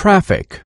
traffic.